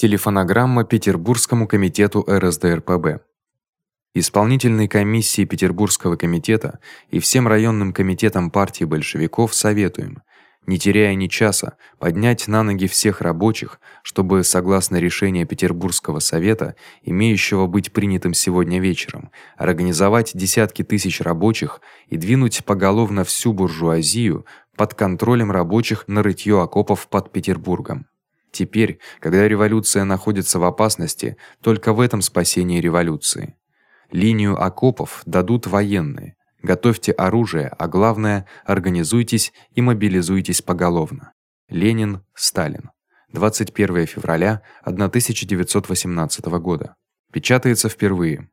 Телефонограмма Петербургскому комитету РСДРПб. Исполнительной комиссии Петербургского комитета и всем районным комитетам партии большевиков советуем, не теряя ни часа, поднять на ноги всех рабочих, чтобы согласно решению Петербургского совета, имеющего быть принятым сегодня вечером, организовать десятки тысяч рабочих и двинуть поголовно всю буржуазию под контролем рабочих на рытьё окопов под Петербургом. Теперь, когда революция находится в опасности, только в этом спасение революции. Линию окопов дадут военные. Готовьте оружие, а главное, организуйтесь и мобилизуйтесь поголовно. Ленин, Сталин. 21 февраля 1918 года. Печатается впервые.